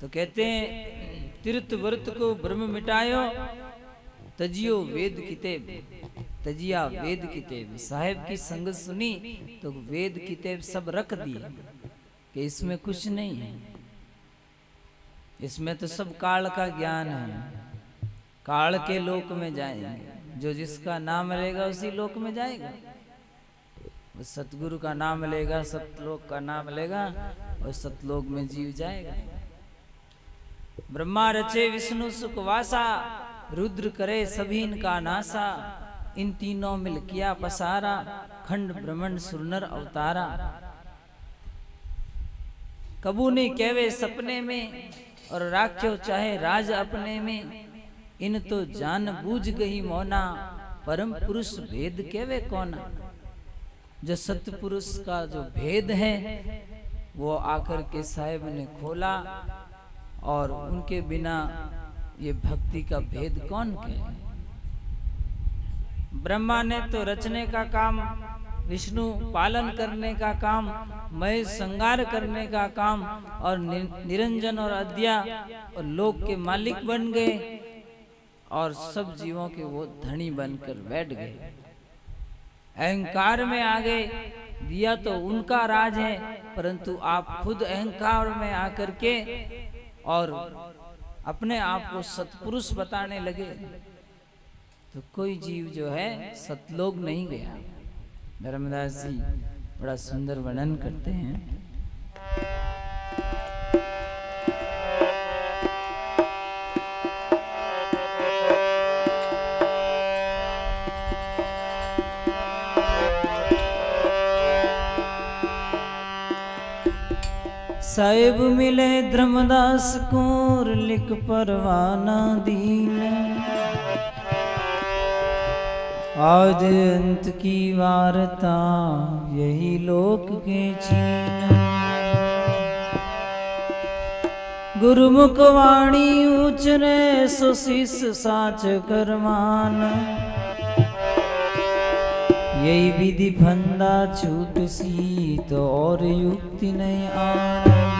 तो कहते हैं तीर्थ व्रत को ब्रह्म मिटायो, तजियो वेद कितेब तजिया वेद कितेब साहेब की संगत सुनी तो वेद कितेब सब रख दिए, कि इसमें कुछ नहीं है। इसमें तो सब काल का ज्ञान है। काल के लोक में जाएँगे। जो जिसका नाम लेगा उसी लोक में जाएगा। सतगुरु का नाम लेगा, सतलोक का नाम लेगा, और सतलोक में जीव जाएगा। ब्रह्मा रचे विष्णु सुख वासा, रुद्र करे सभी इनका नासा, इन तीनों मिल किया पसारा, खंड ब्रह्मंड सुरनर अवतारा। कबू ने कहवे सपने में, और राख्यो चाहे राज अपने में, इन तो जान बूझ गई मोना, परम पुरुष भेद कहवे कोना? जो सतपुरुष का जो भेद है, वो आकर के साहेब ने खोला और उनके बिना ये भक्ति का भेद कौन कहे? ब्रह्मा ने तो रचने का काम, विष्णु पालन करने का काम मय संगार करने का काम और निरंजन और अद्या और लोक के मालिक बन गए और सब जीवों के वो धनी बनकर बैठ गए। अहंकार में आ गए दिया तो उनका राज है, परंतु आप खुद अहंकार में आकर के और अपने आप को सतपुरुष बताने लगे तो कोई जीव जो है सतलोग नहीं गया। धर्मदास जी बड़ा सुंदर वर्णन करते हैं। साहेब मिले धर्मदास कोर, लिख परवाना दीन। आज अंत की वार्ता, यही लोक के छीन। गुरुमुख वाणी उचरे सुशिष साच करमान यही विधि फंदा छूट सी तो और युक्ति नहीं आना।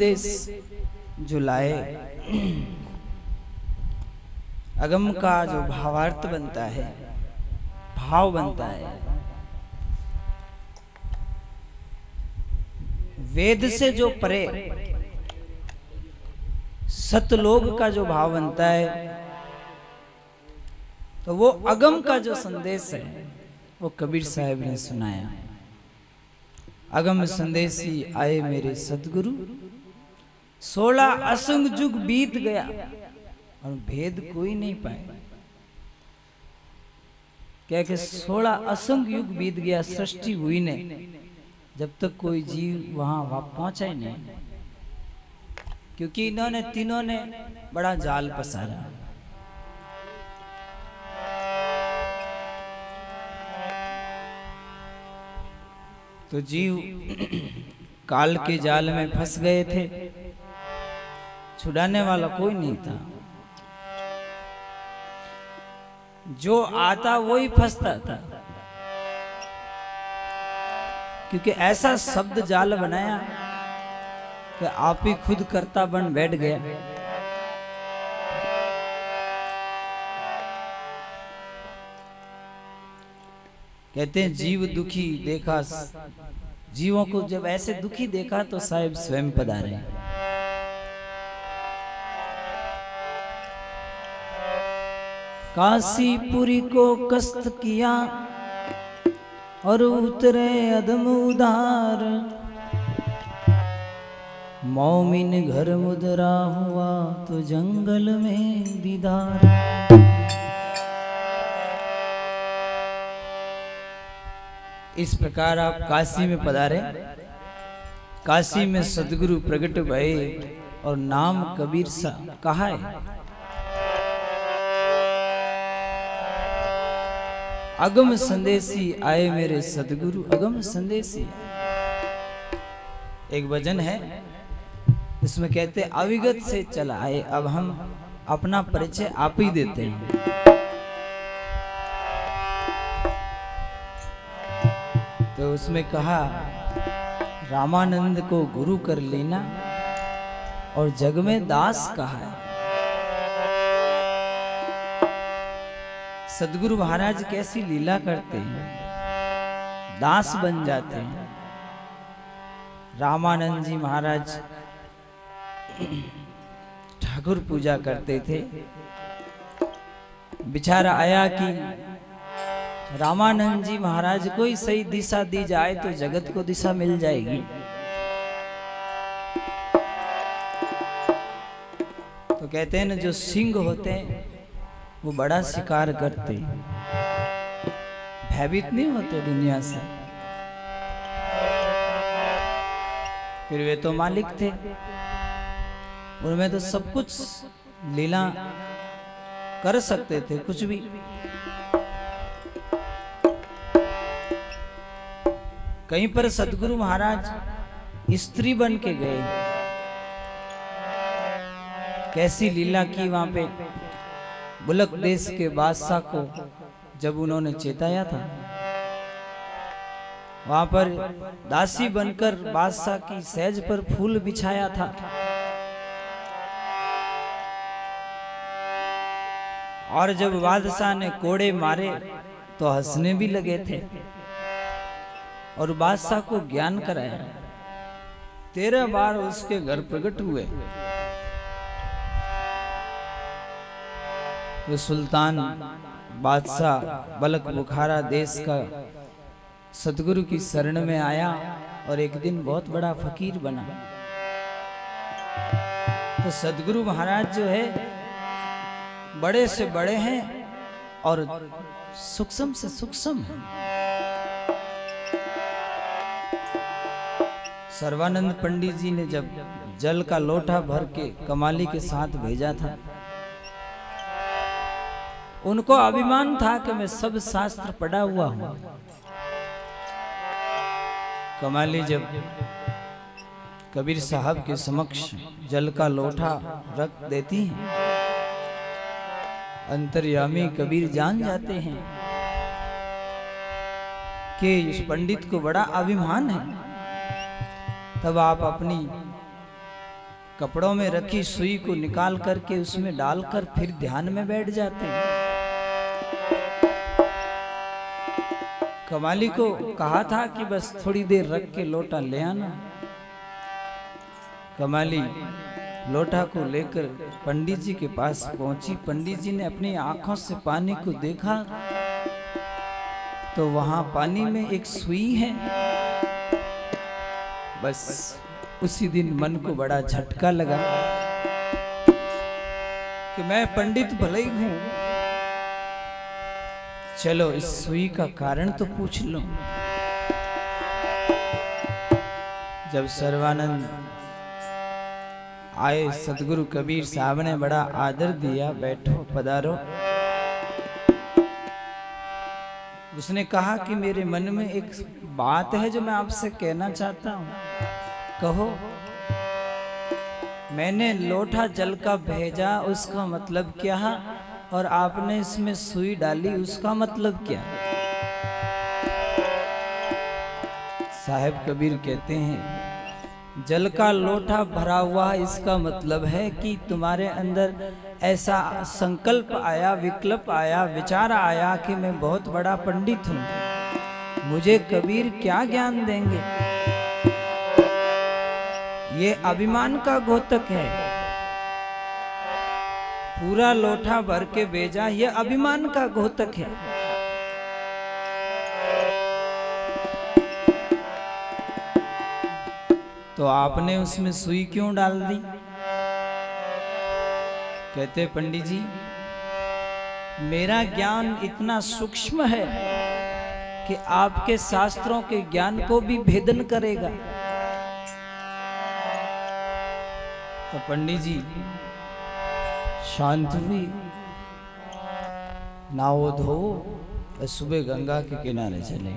संदेश लाए अगम का जो भावार्थ बनता है, भाव बनता है। वेद से जो परे, सतलोक का जो भाव बनता है तो वो अगम का जो संदेश है, वो कबीर साहब ने सुनाया। अगम संदेशी आए मेरे सदगुरु। सोलह असंग युग बीत गया और भेद कोई नहीं पाए। क्या कि सोलह असंग युग बीत गया, सृष्टि हुई ने जब तक कोई जीव वहाँ वहाँ पहुँचा ही नहीं। क्योंकि इन्होंने तीनों ने बड़ा जाल पसारा। तो जीव काल के जाल में फंस गए थे। छुड़ाने वाला कोई नहीं था। जो आता वही फंसता था। क्योंकि ऐसा शब्द जाल बनाया कि आप ही खुद करता बन बैठ गया। कहते हैं, जीव दुखी देखा, जीवों को जब ऐसे दुखी देखा तो साहेब स्वयं पधारे। काशीपुरी को कष्ट किया और उतरे अदम उदार। मौमिन घर मुदरा हुआ तो जंगल में दीदार। इस प्रकार आप काशी में पधारे। काशी में सदगुरु प्रकट भये और नाम कबीर सा कहा है। अगम संदेशी आए मेरे सदगुरु, अगम संदेशी एक भजन है, इसमें कहते, अविगत से चला आए, अब हम अपना परिचय आप ही देते हैं। तो उसमें कहा, रामानंद को गुरु कर लेना और जग में दास कहा है। सदगुरु महाराज कैसी लीला करते हैं। दास बन जाते हैं। रामानंद जी महाराज ठाकुर पूजा करते थे। विचार आया कि रामानंद जी महाराज को ही सही दिशा दी जाए तो जगत को दिशा मिल जाएगी। तो कहते हैं ना, जो सिंह होते हैं वो बड़ा शिकार करते। भयभीत नहीं होते दुनिया से। फिर वे तो मालिक थे। उनमें तो सब कुछ लीला कर सकते थे, कुछ भी। कहीं पर सदगुरु महाराज स्त्री बन के गए। कैसी लीला की वहाँ पे? बुलक देश के बादशाह को जब उन्होंने चेताया था। वहाँ पर दासी बनकर बादशाह की सहज पर फूल बिछाया था। और जब बादशाह ने कोड़े मारे तो हंसने भी लगे थे और बादशाह को ज्ञान कराया। तेरह बार उसके घर प्रकट हुए। तो सुल्तान बादशाह बलक बुखारा देश का सतगुरु की शरण में आया और एक दिन बहुत बड़ा फकीर बना। तो सदगुरु महाराज जो है, बड़े से बड़े हैं और सूक्ष्म से सूक्ष्म है। सर्वानंद पंडित जी ने जब जल का लोटा भर के कमाली के साथ भेजा था उनको अभिमान था कि मैं सब शास्त्र पढ़ा हुआ हूँ। कमाली जब कबीर साहब के समक्ष जल का लोटा रख देती हैं, अंतर्यामी कबीर जान जाते हैं कि इस पंडित को बड़ा अभिमान है। तब आप अपनी कपड़ों में रखी सुई को निकाल करके उसमें डालकर फिर ध्यान में बैठ जाते हैं। कमाली को कहा था कि बस थोड़ी देर रख के लोटा ले आना। कमाली लोटा को लेकर पंडित जी के पास पहुँची। पंडित जी ने अपनी आँखों से पानी को देखा तो वहाँ पानी में एक सुई है। बस उसी दिन मन को बड़ा झटका लगा कि मैं पंडित भले ही हूँ चलो, इस सुई का कारण तो पूछ लो। जब सर्वानंद आए, सदगुरु कबीर साहब ने बड़ा आदर दिया, बैठो, पधारो। उसने कहा कि मेरे मन में एक बात है जो मैं आपसे कहना चाहता हूँ। कहो, मैंने लोटा जल का भेजा, उसका मतलब क्या? है और आपने इसमें सुई डाली, उसका मतलब क्या? साहेब कबीर कहते हैं, जल का लोटा भरा हुआ इसका मतलब है कि तुम्हारे अंदर ऐसा संकल्प आया, विकल्प आया, विचार आया कि मैं बहुत बड़ा पंडित हूँ। मुझे कबीर क्या ज्ञान देंगे? ये अभिमान का घोतक है। पूरा लोटा भर के भेजा, ये अभिमान का घोतक है। तो आपने उसमें सुई क्यों डाल दी? कहते, पंडित जी, मेरा ज्ञान इतना सूक्ष्म है कि आपके शास्त्रों के ज्ञान को भी भेदन करेगा। तो पंडित जी शांत। हुई नावो धो, सुबह गंगा के किनारे चले।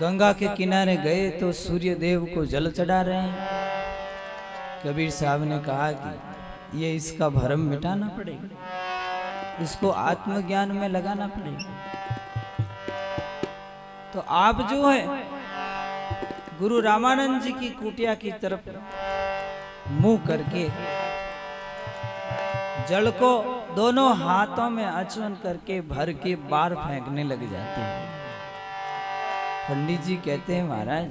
गंगा के किनारे गए तो सूर्य देव को जल चढ़ा रहे हैं। कबीर साहब ने कहा कि ये इसका भरम मिटाना पड़ेगा। इसको आत्मज्ञान में लगाना पड़ेगा। तो आप जो है, गुरु रामानंद जी की कुटिया की तरफ़ मुँह करके जल को दोनों हाथों में आचमन करके भर के बार फेंकने लग जाते हैं। पंडित जी कहते हैं, महाराज,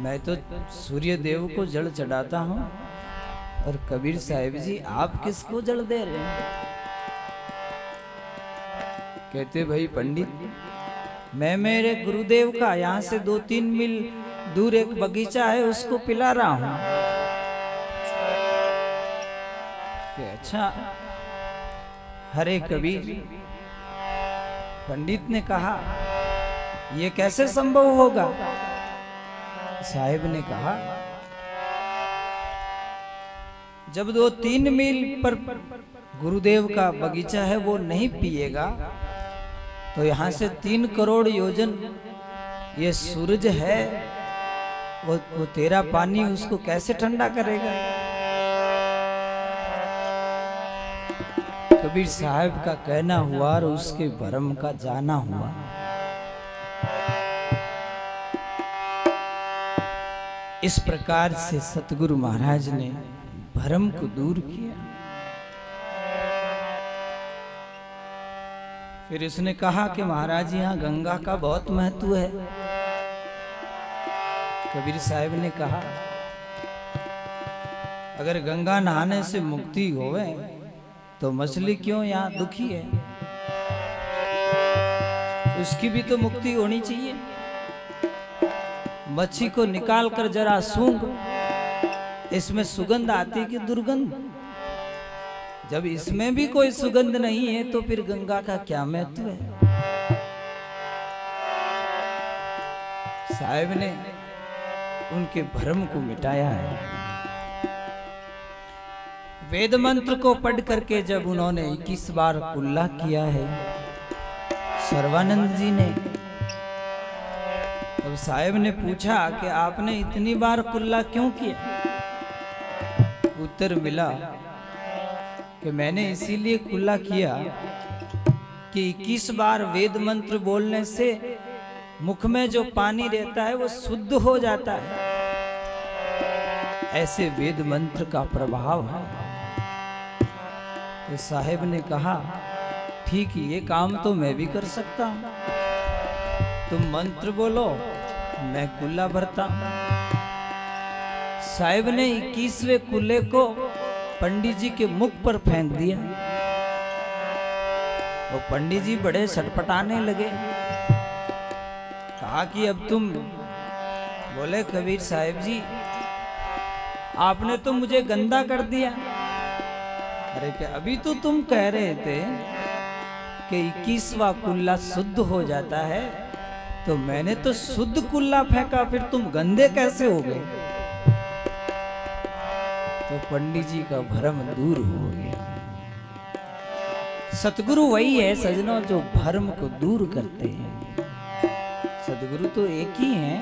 मैं तो सूर्य देव को जल चढ़ाता हूँ और कबीर साहिब जी, आप किसको जल दे रहे हैं? कहते, भाई पंडित, मैं मेरे गुरुदेव का यहाँ से दो तीन मील दूर एक बगीचा है, उसको पिला रहा हूँ। अच्छा हरे कबीर पंडित ने कहा ये कैसे संभव होगा? साहिब ने कहा जब दो तीन मील पर गुरुदेव का बगीचा है वो नहीं पिएगा तो यहाँ से तीन करोड़ योजन ये सूरज है वो वो तेरा पानी उसको कैसे ठंडा करेगा? कबीर साहब का कहना हुआ और उसके भरम का जाना हुआ। इस प्रकार से सतगुरु महाराज ने भरम को दूर किया। फिर उसने कहा कि महाराज, यहाँ गंगा का बहुत महत्व है। कबीर साहब ने कहा, अगर गंगा नहाने से मुक्ति होवे तो मछली क्यों यहाँ दुखी है? उसकी भी तो मुक्ति होनी चाहिए। मच्छी को निकाल कर जरा सूंघ। इसमें सुगंध आती कि दुर्गंध? जब इसमें भी कोई सुगंध नहीं है तो फिर गंगा का क्या महत्व है? साहेब ने उनके भ्रम को मिटाया है। वेद मंत्र को पढ़ करके जब उन्होंने इक्कीस बार कुल्ला किया है, सर्वानंद जी ने तब साहेब ने पूछा कि आपने इतनी बार कुल्ला क्यों किया? उत्तर मिला कि मैंने इसीलिए कुल्ला किया कि इक्कीस बार वेद मंत्र बोलने से मुख में जो पानी रहता है वो शुद्ध हो जाता है। ऐसे वेद मंत्र का प्रभाव है। तो साहेब ने कहा, ठीक, ये काम तो मैं भी कर सकता हूँ। तुम मंत्र बोलो, मैं कुल्ला भरता साहेब ने इक्कीसवें कुल्ले को पंडित जी के मुख पर फेंक दिया। वो पंडित जी बड़े सटपटाने लगे। कहा कि, अब तुम बोले कबीर साहेब जी, आपने तो मुझे गंदा कर दिया। अरे क्या अभी तो तुम कह रहे थे कि इक्कीसवा कुल्ला शुद्ध हो जाता है? तो मैंने तो शुद्ध कुल्ला फेंका, फिर तुम गंदे कैसे हो गए? तो पंडित जी का भ्रम दूर हो गया। सतगुरु वही है सजनों जो भ्रम को दूर करते हैं। सतगुरु तो एक ही है।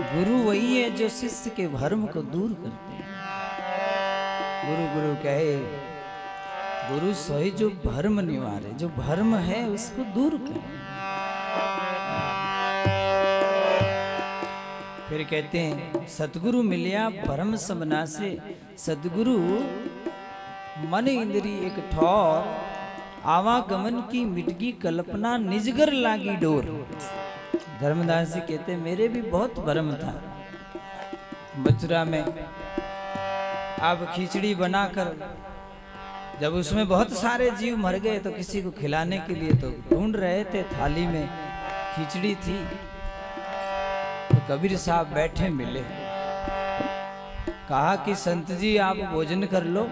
गुरु वही है जो शिष्य के भ्रम को दूर करते गुरु गुरु कहे, गुरु सोई जो भ्रम निवारे, जो भ्रम है उसको दूर करे। फिर कहते हैं, सतगुरु मिलिया परम सबना से सतगुरु मन इंद्री एक ठौर, आवागमन की मिटगी कल्पना निजगर लागी डोर। धर्मदास जी कहते मेरे भी बहुत भरम था। मथुरा में अब खिचड़ी बनाकर जब उसमें बहुत सारे जीव मर गए तो किसी को खिलाने के लिए तो ढूंढ रहे थे थाली में खिचड़ी थी। तो कबीर साहब बैठे मिले। कहा कि, संत जी, आप भोजन कर लो।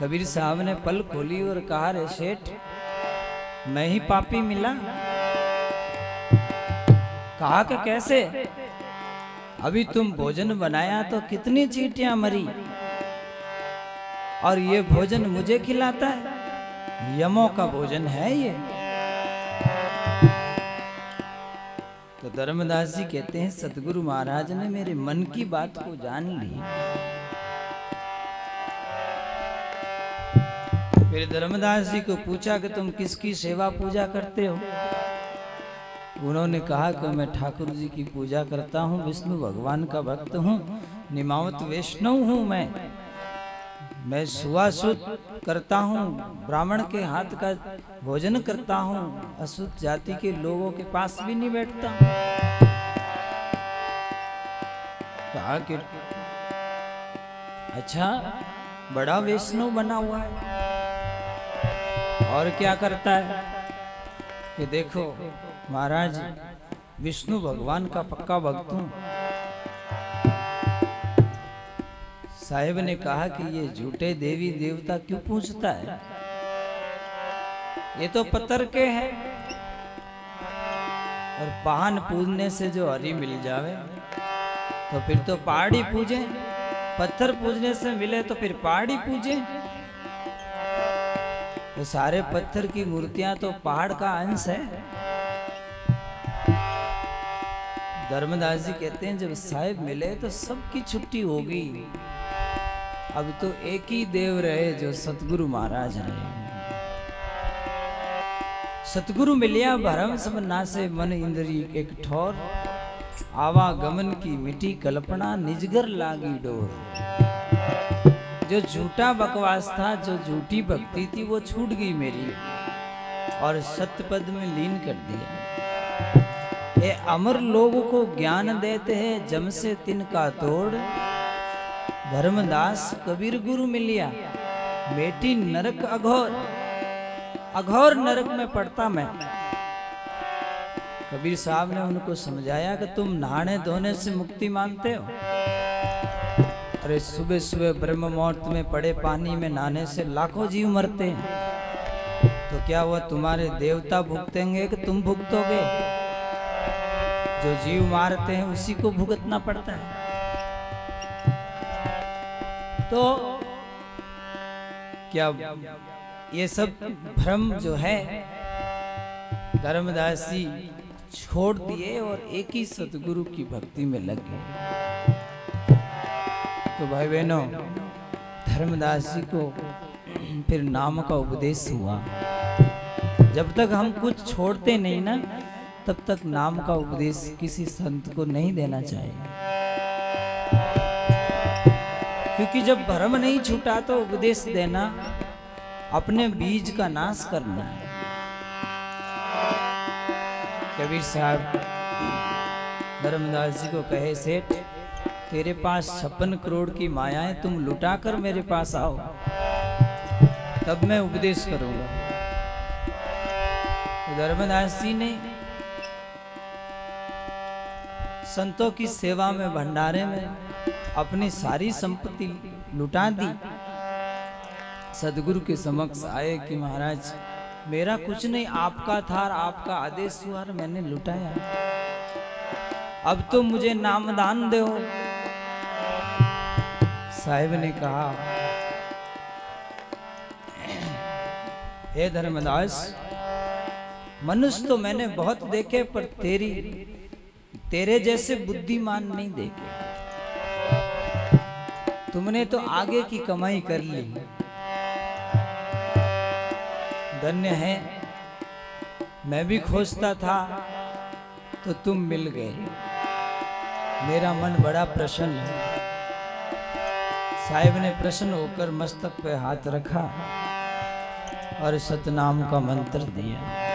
कबीर साहब ने पल खोली और कहा रे सेठ, मैं ही पापी मिला। कहा कि, कैसे? अभी तुम भोजन बनाया तो कितनी चीटियाँ मरी? और ये भोजन मुझे खिलाता है? यमों का भोजन है ये। तो धर्मदास जी कहते हैं सतगुरु महाराज ने मेरे मन की बात को जान ली। फिर धर्मदास जी को पूछा कि तुम किसकी सेवा पूजा करते हो? उन्होंने कहा कि मैं ठाकुर जी की पूजा करता हूँ, विष्णु भगवान का भक्त हूँ, निमावत वैष्णव हूँ मैं। मैं सुवासुत करता हूँ, ब्राह्मण के हाथ का भोजन करता हूँ अशुद्ध जाति के लोगों के पास भी नहीं बैठता। कहा कि अच्छा बड़ा वैष्णव बना हुआ है। और क्या करता है? कि देखो महाराज, विष्णु भगवान का पक्का भक्त हूँ। साहेब ने कहा कि ये झूठे देवी देवता क्यों पूछता है? ये तो पत्थर के हैं। और पान पूजने से जो हरी मिल जावे तो फिर तो पहाड़ी पूजे। पत्थर पूजने से मिले तो फिर पहाड़ी पूजे। तो सारे पत्थर की मूर्तियाँ तो पहाड़ का अंश है। धर्मदास जी कहते हैं, जब साहेब मिले तो सबकी छुट्टी हो गई। अब तो एक ही देव रहे जो सतगुरु महाराज रहे। सतगुरु मिलिया भरम सब नासे मन इंद्री एक ठोर। आवागमन की मिटी कल्पना निजगर लागी डोर। जो झूठा बकवास था, जो झूठी भक्ति थी, वो छूट गई मेरी। और सत्यपद में लीन कर दिया। ये अमर लोगों को ज्ञान देते हैं, जम से तिनका तोड़। धर्मदास कबीर गुरु मिलिया, बेटी नरक अघोर। अघोर नरक में पड़ता मैं। कबीर साहब ने उनको समझाया कि तुम नहाने धोने से मुक्ति मानते हो। अरे सुबह सुबह ब्रह्म मुहूर्त में पड़े पानी में नहाने से लाखों जीव मरते हैं। तो क्या वह तुम्हारे देवता भुगतेंगे कि तुम भुगतोगे? जो जीव मारते हैं उसी को भुगतना पड़ता है। तो क्या ये सब भ्रम जो है, धर्मदास छोड़ दिए और एक ही सतगुरु की भक्ति में लग गए? तो भाई बहनों, धर्मदास को फिर नाम का उपदेश हुआ। जब तक हम कुछ छोड़ते नहीं ना तब तक नाम का उपदेश किसी संत को नहीं देना चाहिए। क्योंकि जब भ्रम नहीं छूटा तो उपदेश देना, अपने बीज का नाश करना है। कबीर साहब, धर्मदास जी को कहे, सेठ, तेरे पास छप्पन करोड़ की मायाएँ, तुम लुटाकर मेरे पास आओ। तब मैं उपदेश करूँगा। तो धर्मदास जी ने संतों की सेवा में भंडारे में अपनी सारी संपत्ति लुटा दी। सदगुरु के समक्ष आए कि महाराज, मेरा कुछ नहीं, आपका था और आपका आदेश हुआ और मैंने लुटाया। अब तो मुझे नामदान दो। साहिब ने कहा, हे धर्मदास, मनुष्य तो मैंने बहुत देखे, पर तेरी तेरे जैसे बुद्धिमान नहीं देखे। तुमने तो आगे की कमाई कर ली। धन्य है, मैं भी खोजता था तो तुम मिल गए। मेरा मन बड़ा प्रसन्न है। साहिब ने प्रसन्न होकर मस्तक पे हाथ रखा और सतनाम का मंत्र दिया।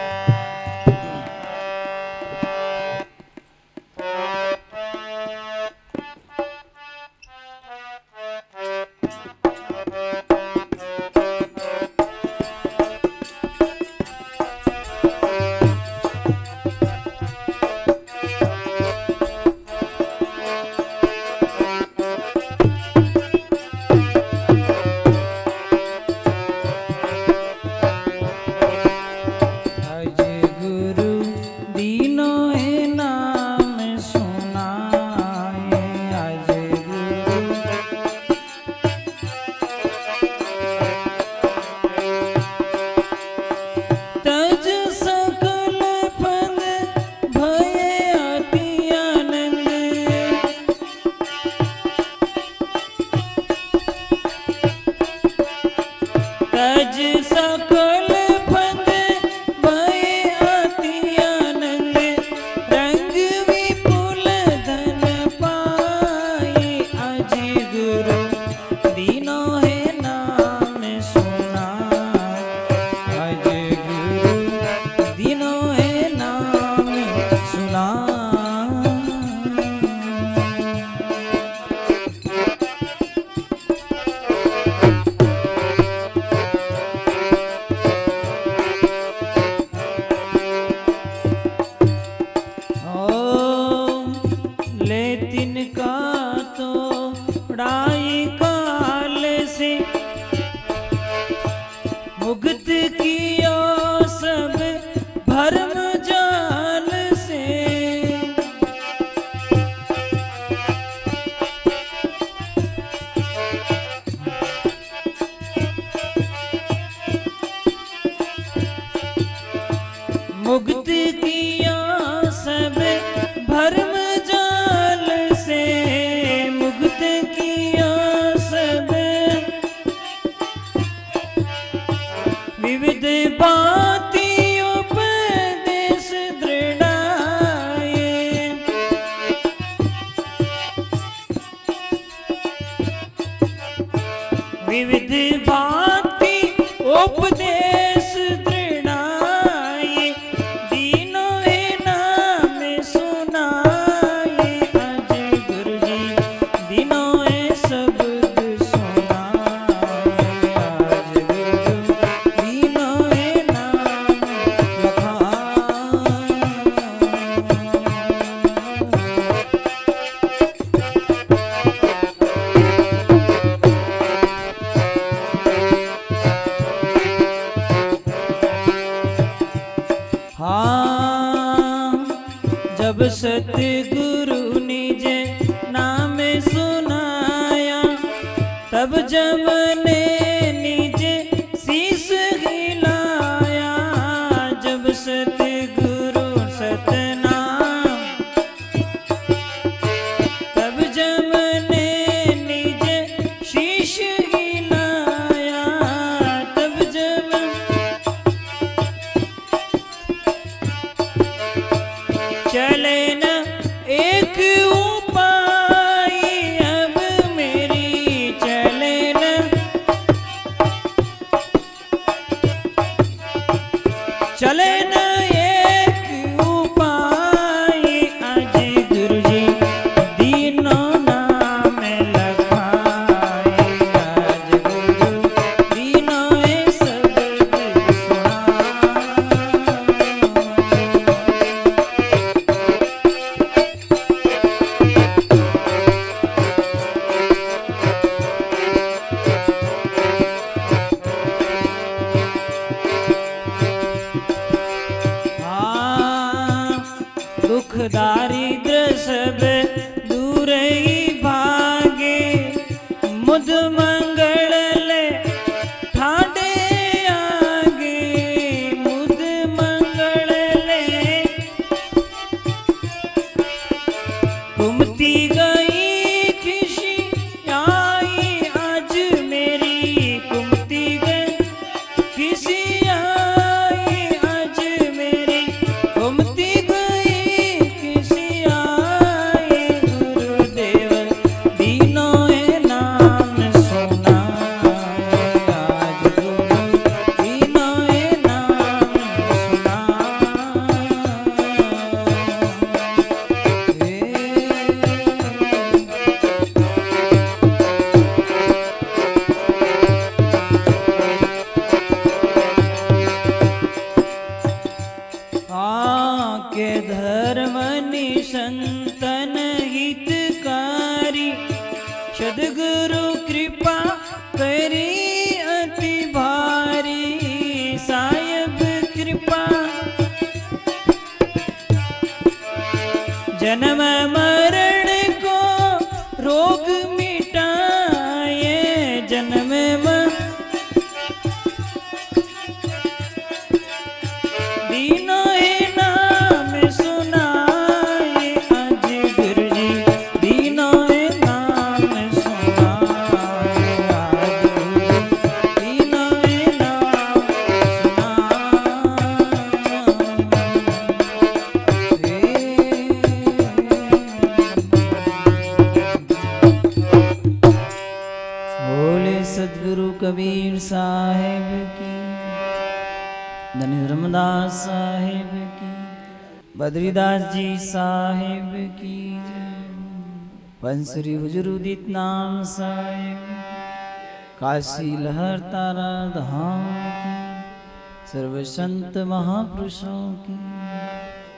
काशी लहर तारा धाम की सर्व संत महापुरुषों की,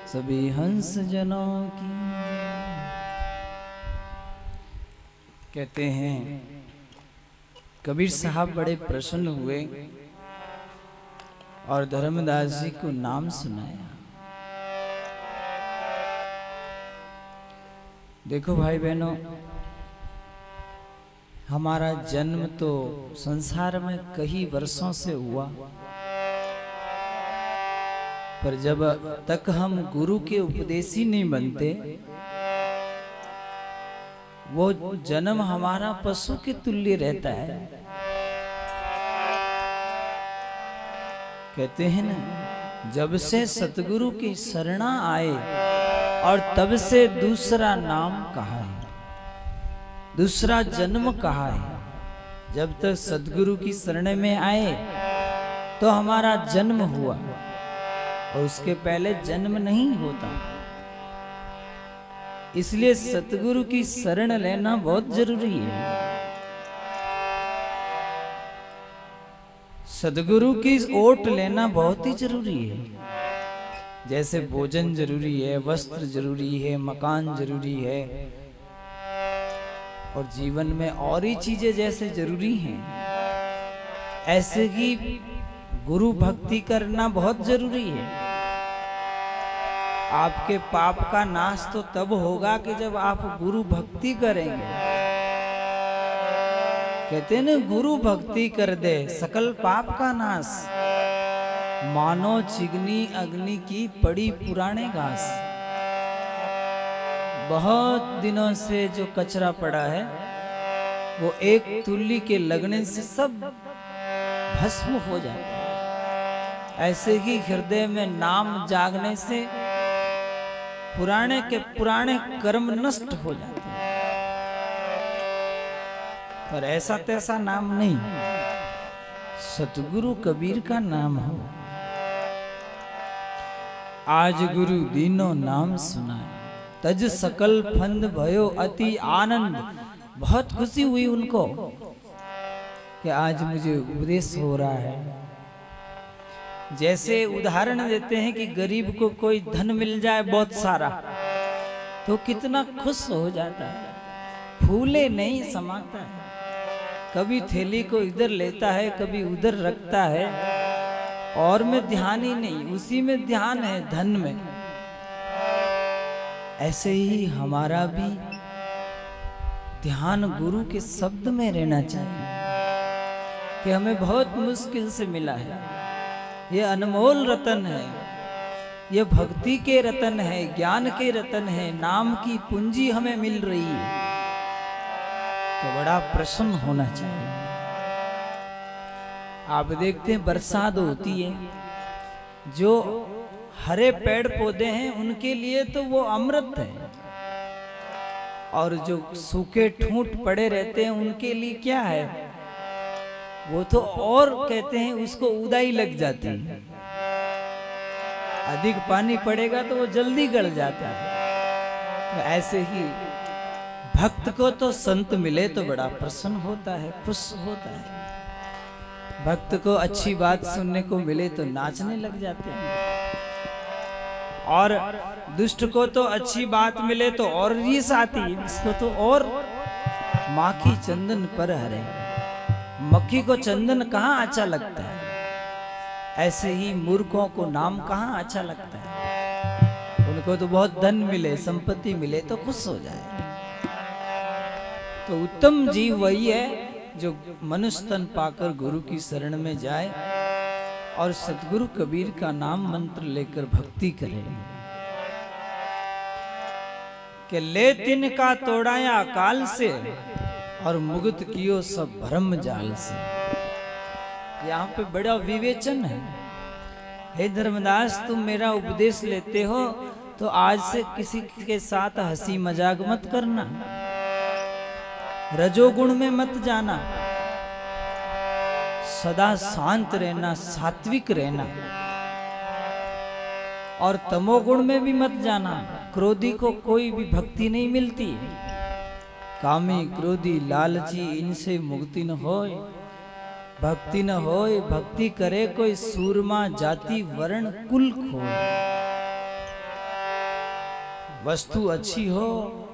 सभी हंस जनों की। कहते हैं, कबीर साहब बड़े प्रसन्न हुए और धर्मदास जी को नाम सुनाया। देखो भाई बहनों हमारा जन्म तो संसार में कई वर्षों से हुआ। पर जब तक हम गुरु के उपदेशी नहीं बनते, वो जन्म हमारा पशु के तुल्य रहता है। कहते हैं ना, जब से सतगुरु की शरणा आए और तब से दूसरा नाम कहा। दूसरा जन्म कहा है? जब तक सदगुरु की शरण में आए तो हमारा जन्म हुआ। और उसके पहले जन्म नहीं होता। इसलिए सतगुरु की शरण लेना बहुत ज़रूरी है। सदगुरु की ओट लेना बहुत ही ज़रूरी है। जैसे भोजन ज़रूरी है, वस्त्र ज़रूरी है, मकान ज़रूरी है और जीवन में और ही चीज़ें जैसे ज़रूरी हैं। ऐसे ही गुरु भक्ति करना बहुत ज़रूरी है। आपके पाप का नाश तो तब होगा कि जब आप गुरु भक्ति करेंगे। कहते ना, गुरु भक्ति कर दे, सकल पाप का नाश। मानो चिगनी अग्नि की पड़ी पुराने घास। बहुत दिनों से जो कचरा पड़ा है, वो एक तुल्ली के लगने से सब भस्म हो जाता है। ऐसे ही हृदय में नाम जागने से पुराने के पुराने कर्म नष्ट हो जाते हैं। पर ऐसा तैसा नाम नहीं। सतगुरु कबीर का नाम हो। आज गुरु दीनो नाम सुनाए। तज सकल फंद भयो अति आनंद। बहुत खुशी हुई उनको कि आज मुझे उपदेश हो रहा है। जैसे उदाहरण देते हैं कि गरीब को कोई धन मिल जाए बहुत सारा तो कितना खुश हो जाता है। फूले नहीं समाता है। कभी थैली को इधर लेता है, कभी उधर रखता है। और में ध्यान ही नहीं, उसी में ध्यान है धन में। ऐसे ही हमारा भी ध्यान गुरु के शब्द में रहना चाहिए कि हमें बहुत मुश्किल से मिला है। ये अनमोल रतन है, ये भक्ति के रतन है, ज्ञान के रतन है, नाम की पूंजी हमें मिल रही है। तो बड़ा प्रसन्न होना चाहिए। आप देखते हैं, बरसात होती है, जो हरे पेड़ पौधे हैं, उनके लिए तो वो अमृत है। और जो सूखे ठूंठ पड़े रहते हैं, उनके लिए क्या है? वो तो और कहते हैं, उसको उदाई लग जाती है। अधिक पानी पड़ेगा तो वो जल्दी गल जाता है। तो ऐसे ही भक्त को तो संत मिले तो बड़ा प्रसन्न होता है, खुश होता है। भक्त को अच्छी बात सुनने को मिले तो नाचने लग जाते हैं। और दुष्ट को तो अच्छी बात मिले तो और रीस आती है इसको तो और। माखी चंदन पर हरे, मक्खी को चंदन कहाँ अच्छा लगता है? ऐसे ही मूर्खों को नाम कहाँ अच्छा लगता है? उनको तो बहुत धन मिले, संपत्ति मिले तो खुश हो जाए। तो उत्तम जीव वही है जो मनुष्य तन पाकर गुरु की शरण में जाए। और सतगुरु कबीर का नाम मंत्र लेकर भक्ति करे। कि ले तिन का तोड़ाया काल से और मुक्त कियो सब भ्रम जाल से। यहाँ पे बड़ा विवेचन है। हे धर्मदास, तुम मेरा उपदेश लेते हो तो आज से किसी के साथ हँसी मज़ाक मत करना। रजोगुण में मत जाना। सदा शांत रहना, सात्विक रहना। और तमोगुण में भी मत जाना, क्रोधी को कोई भी भक्ति नहीं मिलती। कामी क्रोधी, लालची, इनसे मुक्ति न होए। भक्ति न होए, भक्ति करे कोई सूरमा, जाति, वर्ण, कुल खोए। वस्तु अच्छी हो,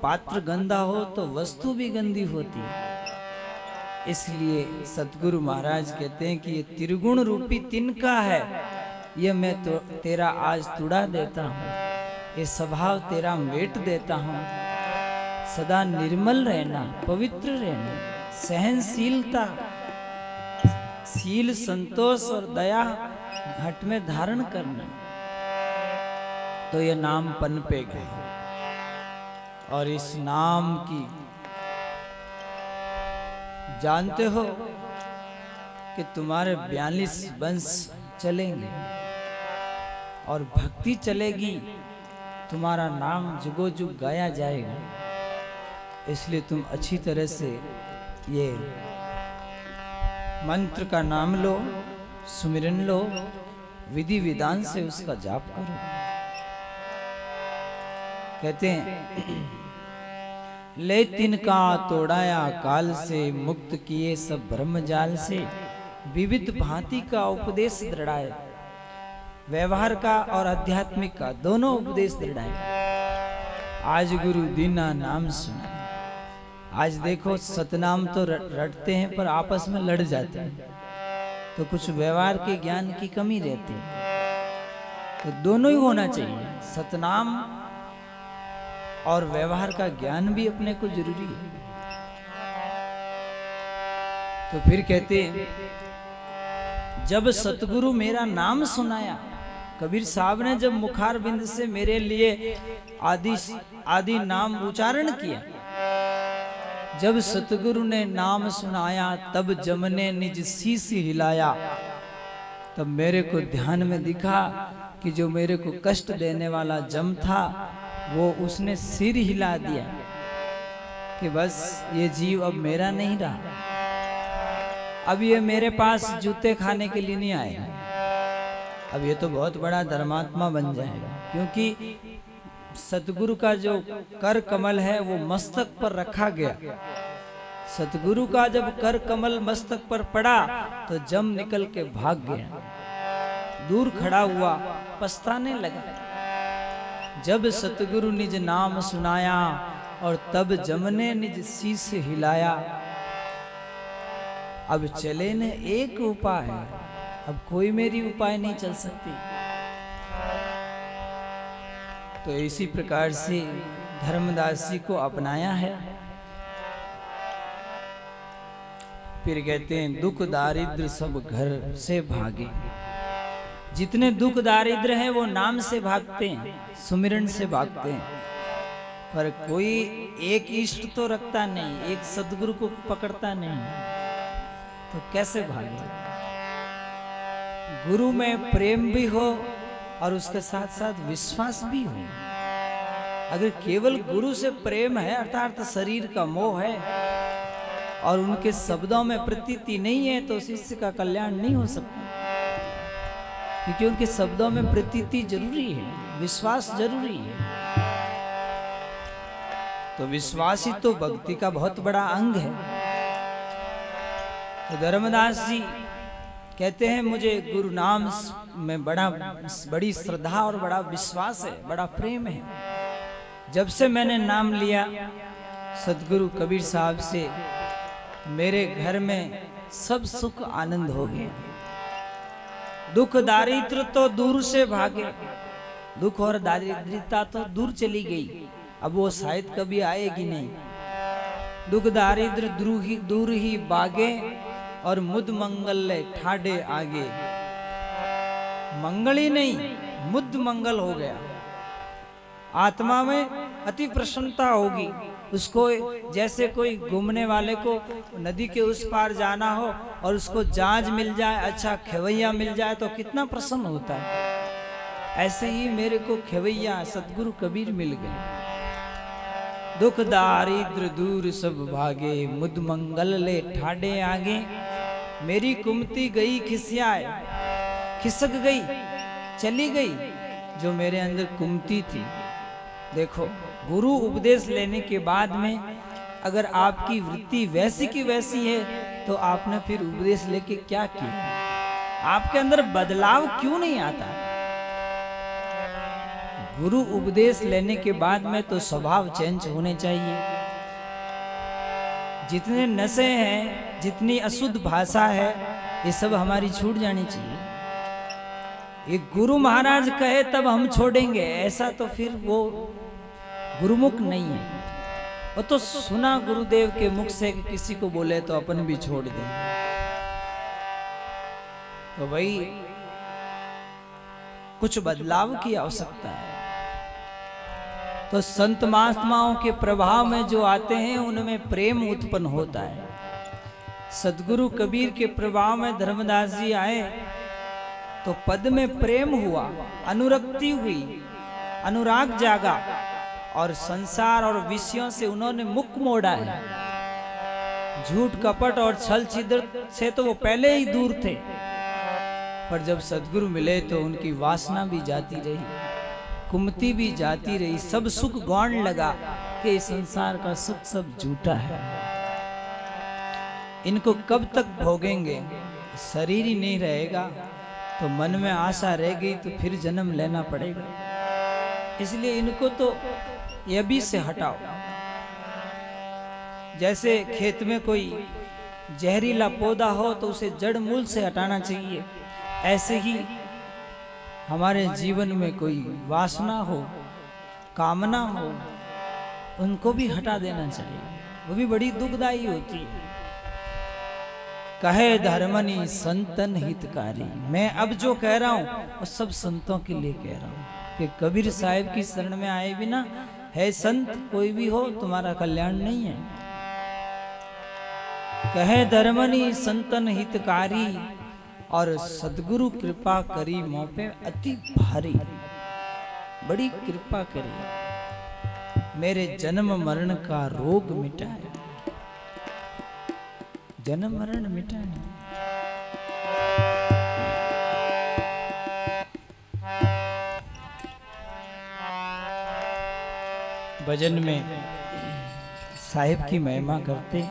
पात्र गंदा हो तो वस्तु भी गंदी होती। है इसलिए सतगुरु महाराज कहते हैं कि ये त्रिगुण रूपी तिनका है। ये मैं तो तेरा आज तुड़ा देता हूँ। ये स्वभाव तेरा मेट देता हूँ। सदा निर्मल रहना, पवित्र रहना, सहनशीलता, शील संतोष और दया घट में धारण करना। तो ये नाम पनपेगा और इस नाम की जानते हो कि तुम्हारे बयालीस वंश चलेंगे और भक्ति चलेगी, तुम्हारा नाम जुगो जुग गाया जाएगा। इसलिए तुम अच्छी तरह से ये मंत्र का नाम लो, सुमिरन लो, विधि विधान से उसका जाप करो। कहते हैं ले तिनका तोड़ाया, काल से मुक्त किए सब ब्रह्म जाल से। विविध भांति का उपदेश दृढ़ाए। व्यवहार का और आध्यात्मिक का दोनों उपदेश दृढ़ाए। आज गुरु दीना नाम सुना। आज देखो सतनाम तो रटते हैं, पर आपस में लड़ जाते हैं। तो कुछ व्यवहार के ज्ञान की कमी रहती है। तो दोनों ही होना चाहिए। सतनाम और व्यवहार का ज्ञान भी अपने को ज़रूरी है। तो फिर कहते हैं, जब सतगुरु मेरा नाम सुनाया, कबीर साहब ने जब मुखार बिंद से मेरे लिए आदि आदि नाम उच्चारण किया जब सतगुरु ने नाम सुनाया, तब जमने निज शीश हिलाया, तब मेरे को ध्यान में दिखा कि जो मेरे को कष्ट देने वाला जम था वो उसने सिर हिला दिया कि बस ये जीव अब मेरा नहीं रहा। अब ये मेरे पास जूते खाने के लिए नहीं आएगा अब ये तो बहुत बड़ा धर्मात्मा बन जाएगा, क्योंकि सतगुरु का जो कर कमल है वो मस्तक पर रखा गया। सतगुरु का जब कर कमल मस्तक पर पड़ा तो जम निकल के भाग गया। दूर खड़ा हुआ, पछताने लगा। जब सतगुरु निज नाम सुनाया और तब जमने निज शीश हिलाया। अब चले न एक उपाय, अब कोई मेरी उपाय नहीं चल सकती। तो इसी प्रकार से धर्मदास जी को अपनाया है। फिर कहते हैं, दुख दारिद्र सब घर से भागे। जितने दुख दारिद्र हैं, वो नाम से भागते हैं, सुमिरन से भागते हैं। पर कोई एक इष्ट तो रखता नहीं, एक सदगुरु को पकड़ता नहीं। तो कैसे भागे? गुरु में प्रेम भी हो और उसके साथ साथ विश्वास भी हो। अगर केवल गुरु से प्रेम है, अर्थात शरीर का मोह है, और उनके शब्दों में प्रतीति नहीं है तो शिष्य का कल्याण नहीं हो सकता। क्योंकि उनके शब्दों में प्रतीति ज़रूरी है, विश्वास ज़रूरी है। तो विश्वास ही तो भक्ति का बहुत बड़ा अंग है। तो धर्मदास जी कहते हैं, मुझे गुरु नाम में बड़ा, बड़ी श्रद्धा और बड़ा विश्वास है, बड़ा प्रेम है। जब से मैंने नाम लिया, सदगुरु कबीर साहब से मेरे घर में सब सुख आनंद हो गया। दुख दारिद्र तो दूर से भागे। दुख और दारिद्रता तो दूर चली गई। अब वो शायद कभी आएगी नहीं। दुख दारिद्र दूर ही बागे और मुद मंगल ठाडे आगे। मंगल ही नहीं, मुद मंगल हो गया। आत्मा में अति प्रसन्नता होगी। उसको जैसे कोई घूमने वाले को नदी के उस पार जाना हो और उसको जाज मिल जाए अच्छा खेवैया मिल जाए तो कितना प्रसन्न होता है। ऐसे ही मेरे को खेवैया, सदगुरु कबीर मिल गए। दुख दारिद्र दूर सब भागे, मुद मंगल ले ठाडे आगे। मेरी कुमती गई, खिसियाए, खिसक गई, चली गई, जो मेरे अंदर कुमती थी। देखो गुरु उपदेश लेने के बाद में अगर आपकी वृत्ति वैसी की वैसी है तो आपने फिर उपदेश लेके क्या किया? आपके अंदर बदलाव क्यों नहीं आता? गुरु उपदेश लेने के बाद में तो स्वभाव चेंज होने चाहिए। जितने नशे हैं, जितनी अशुद्ध भाषा है, ये सब हमारी छूट जानी चाहिए। ये गुरु महाराज कहे, तब हम छोड़ेंगे। ऐसा तो फिर वो गुरुमुख नहीं है। वो तो सुना गुरुदेव के मुख से कि किसी को बोले तो अपन भी छोड़ दे। तो भाई, कुछ बदलाव की आवश्यकता है। तो संत महात्माओं के प्रभाव में जो आते हैं, उनमें प्रेम उत्पन्न होता है। सदगुरु कबीर के प्रभाव में धर्मदास जी आए तो पद में प्रेम हुआ, अनुरक्ति हुई, अनुराग जागा। और संसार और विषयों से उन्होंने मुख मोड़ा है। झूठ, कपट और छल छिद्र से तो वो पहले ही दूर थे। पर जब सदगुरु मिले तो उनकी वासना भी जाती रही, कुमती भी जाती रही। सब सुख गौण लगा कि संसार का सुख सब झूठा है। इनको कब तक भोगेंगे? शरीर ही नहीं रहेगा तो मन में आशा रह गई तो फिर जन्म लेना पड़ेगा। इसलिए इनको तो ये भी से हटाओ। जैसे खेत में कोई जहरीला पौधा हो तो उसे जड़ मूल से हटाना चाहिए। ऐसे ही हमारे जीवन में कोई वासना हो, कामना हो, उनको भी हटा देना चाहिए। वो भी बड़ी दुखदाई होती है। कहे धर्मनी संतन हितकारी। मैं अब जो कह रहा हूँ, वो सब संतों के लिए कह रहा हूँ कि कबीर साहिब की शरण में आए बिना है संत, कोई भी हो, तुम्हारा कल्याण नहीं है। कहे धर्मनी संतन हितकारी, और सदगुरु कृपा करी मोह पे अति भारी। बड़ी कृपा करी। मेरे जन्म मरण का रोग मिटाए जन्म मरण मिटाए भजन में साहिब की महिमा करते।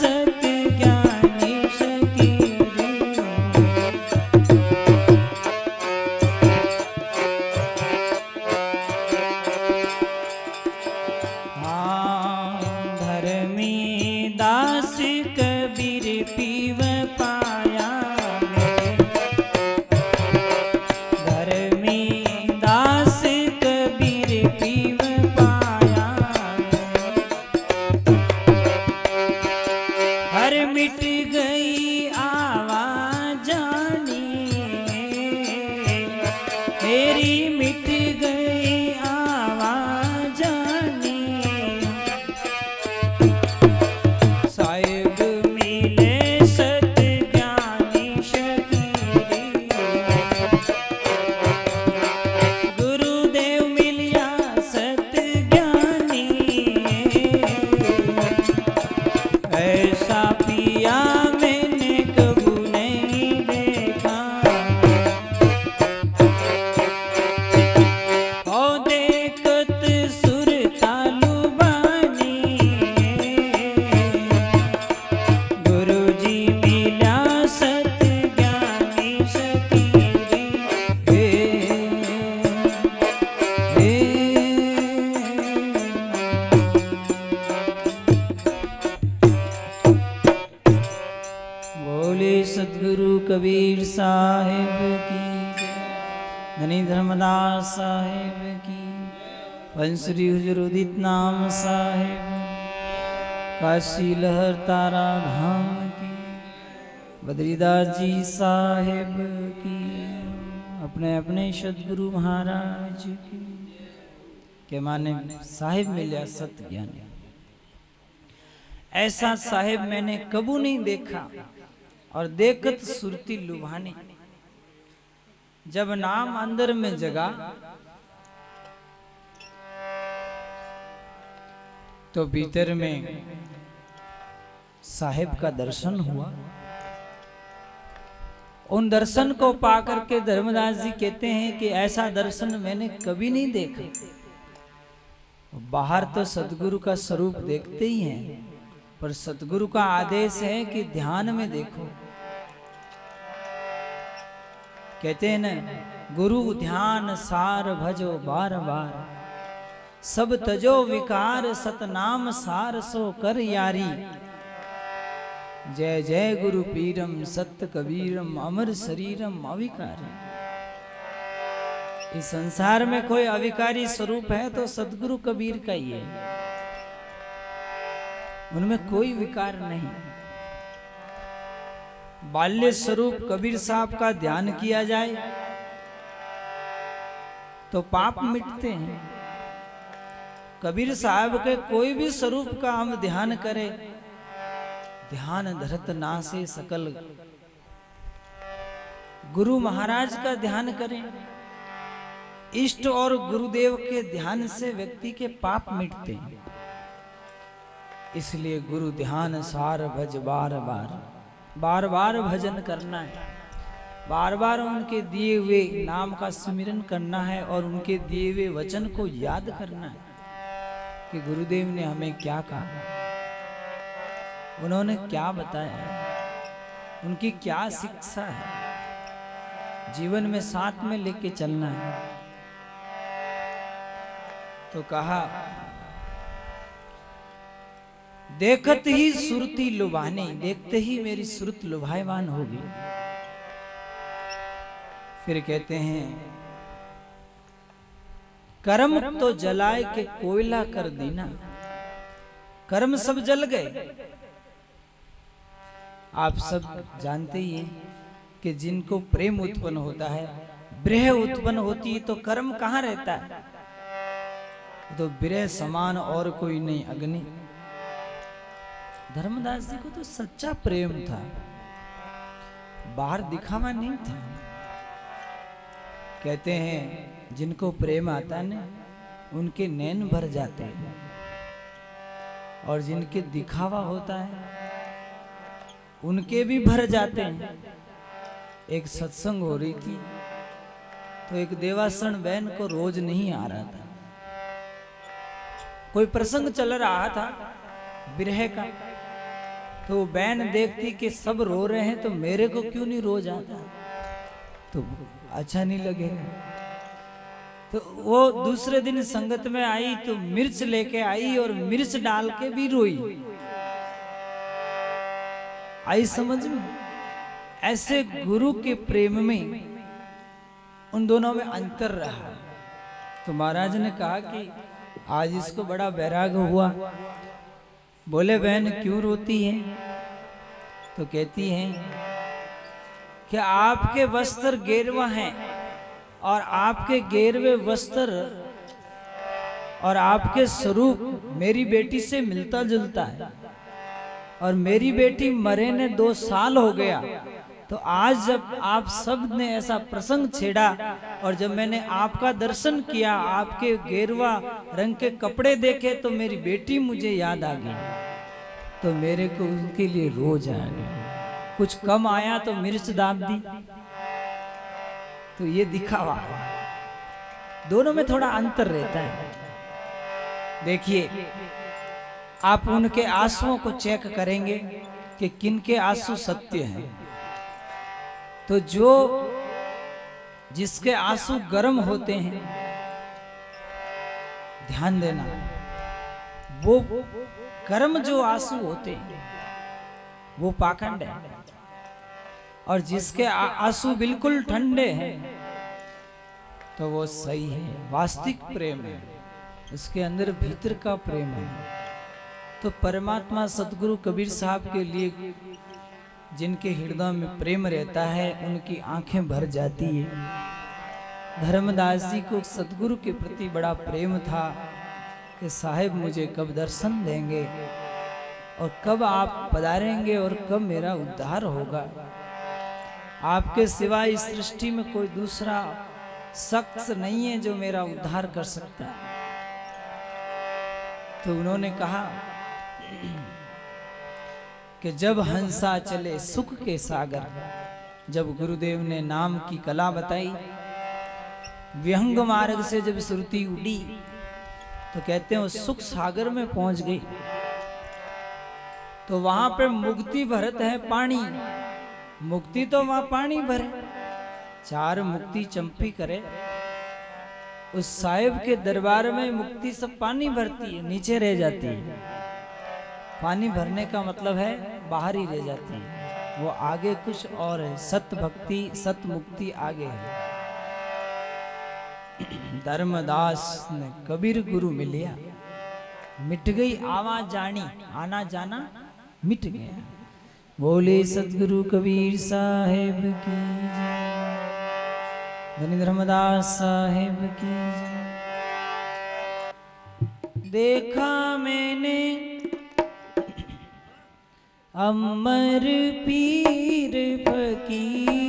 सत्य साहिब मिला सत्य ज्ञान। ऐसा साहिब मैंने कबू नहीं देखा और देखत सुरती लुभानी। जब नाम अंदर में जगा तो भीतर में साहिब का दर्शन हुआ। उन दर्शन को पाकर के धर्मदास जी कहते हैं कि ऐसा दर्शन मैंने कभी नहीं देखा। बाहर तो सदगुरु का स्वरूप देखते ही हैं, पर सदगुरु का आदेश है कि ध्यान में देखो। कहते हैं ना, गुरु ध्यान सार भजो बार बार। सब तजो विकार सतनाम सार सो कर यारी। जय जय गुरु पीरम सत्य कबीरम अमर शरीरम अविकारी। इस संसार में कोई अविकारी स्वरूप है तो सदगुरु कबीर का ही है। उनमें कोई विकार नहीं। बाल्य स्वरूप कबीर साहब का ध्यान किया जाए तो पाप मिटते हैं। कबीर साहब के कोई भी स्वरूप का हम ध्यान करें, ध्यान धरत ना से सकल। गुरु महाराज का ध्यान करें। इष्ट और गुरुदेव के ध्यान से व्यक्ति के पाप मिटते हैं। इसलिए गुरु ध्यान सार भज बार बार। बार बार भजन करना है। बार बार उनके दिए हुए नाम का सुमिरन करना है और उनके दिए हुए वचन को याद करना है कि गुरुदेव ने हमें क्या कहा। उन्होंने क्या बताया उनकी क्या शिक्षा है। जीवन में साथ में लेके चलना है। तो कहा देखत ही सुरती लुभाने देखते ही मेरी सुरत लुभायमान होगी फिर कहते हैं कर्म तो जलाए के कोयला कर देना। कर्म सब जल गए। आप सब जानते ही हैं कि जिनको प्रेम उत्पन्न होता है ब्रह उत्पन्न होती है तो कर्म कहाँ रहता है? तो ब्रह समान और कोई नहीं, अग्नि। धर्मदास जी को तो सच्चा प्रेम था। बाहर दिखावा नहीं था। कहते हैं, जिनको प्रेम आता ना उनके नैन भर जाते हैं। और जिनके दिखावा होता है, उनके भी भर जाते हैं। एक सत्संग हो रही थी तो एक देवासन बहन को रोज नहीं आ रहा था। कोई प्रसंग चल रहा था विरह का तो बहन देखती कि सब रो रहे हैं तो मेरे को क्यों नहीं रो जाता? तो अच्छा नहीं लगेगा तो वो दूसरे दिन संगत में आई तो मिर्च लेके आई और मिर्च डाल के भी रोई। आई समझ में? ऐसे गुरु के प्रेम में उन दोनों में अंतर रहा। तो महाराज ने कहा कि आज इसको बड़ा बैराग हुआ। बोले, बहन, क्यों रोती है? तो कहती है कि आपके वस्त्र गेरवा हैं और आपके गेरवे वस्त्र और आपके स्वरूप मेरी बेटी से मिलता जुलता है। और मेरी बेटी मरे ने दो साल हो गया। तो आज जब आप सबने ऐसा प्रसंग छेड़ा और जब मैंने आपका दर्शन किया, आपके गेरवा रंग के कपड़े देखे तो मेरी बेटी मुझे याद आ गई। तो मेरे को उनके लिए रोज आ गया। कुछ कम आया तो मिर्च दाब दी। तो ये दिखावा दोनों में थोड़ा अंतर रहता है। देखिए, आप उनके आंसुओं को चेक करेंगे कि किनके आँसू सत्य हैं। तो जो जिसके आँसू गर्म होते हैं, ध्यान देना, वो कर्म जो आँसू होते हैं, वो पाखंड है। और जिसके आँसू बिल्कुल ठंडे हैं तो वो सही है, वास्तविक प्रेम है, उसके अंदर भीतर का प्रेम है। तो परमात्मा सदगुरु कबीर साहब के लिए जिनके हृदय में प्रेम रहता है, उनकी आँखें भर जाती है। धर्मदास जी को सदगुरु के प्रति बड़ा प्रेम था कि साहेब मुझे कब दर्शन देंगे और कब आप पधारेंगे और कब मेरा उद्धार होगा। आपके सिवा इस सृष्टि में कोई दूसरा शख्स नहीं है जो मेरा उद्धार कर सकता। है तो उन्होंने कहा कि जब हंसा चले सुख के सागर, जब गुरुदेव ने नाम की कला बताई, विहंग मार्ग से जब श्रुति उड़ी तो कहते हैं सुख सागर में पहुँच गई। तो वहाँ पे मुक्ति भरत है पानी। मुक्ति तो वहाँ पानी भरे, चार मुक्ति चंपी करे। उस साहिब के दरबार में मुक्ति सब पानी भरती है, नीचे रह जाती है। पानी भरने का मतलब है, बाहर ही रह जाती है। वो आगे कुछ और है सत भक्ति सत मुक्ति आगे है। धर्मदास ने कबीर गुरु मिलिया मिट गई, आवाज़ जानी, आना जाना मिट गया। बोले, सतगुरु कबीर साहेब की धनी धर्मदास साहेब की देखा मैंने अमर पीर फकीर।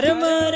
कर्म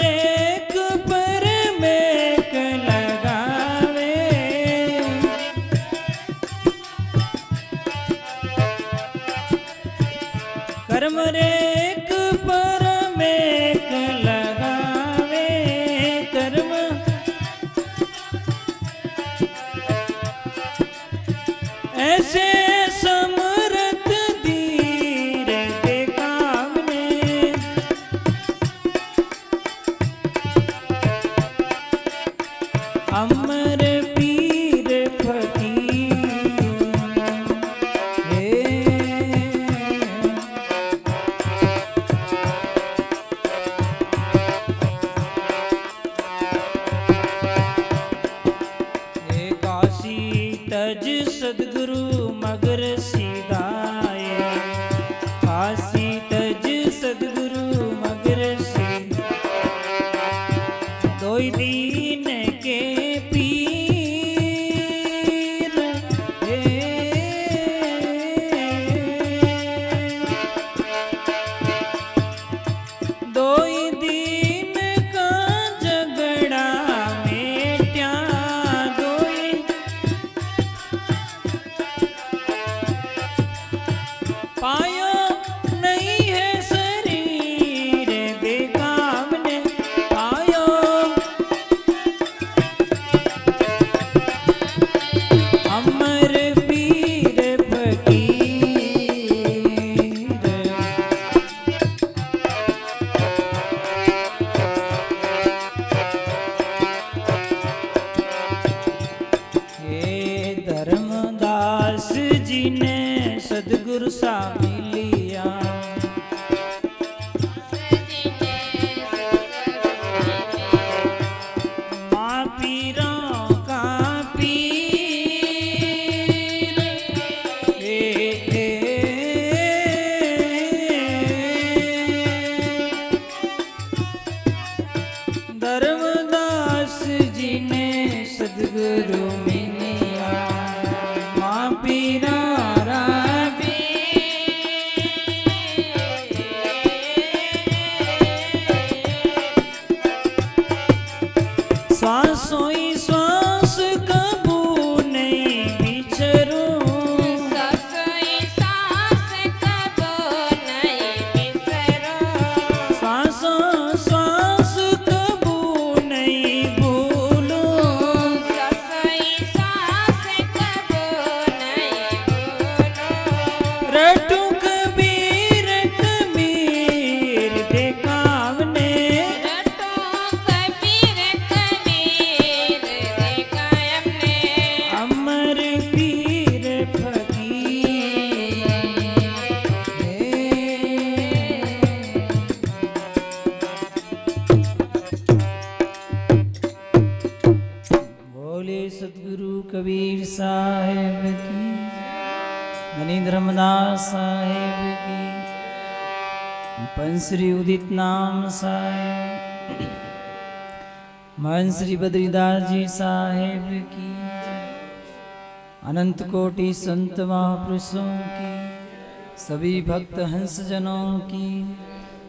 कोटि संत महापुरुषों की सभी भक्त हंस जनों की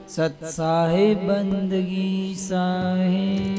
सत्साहे बंदगी साहेब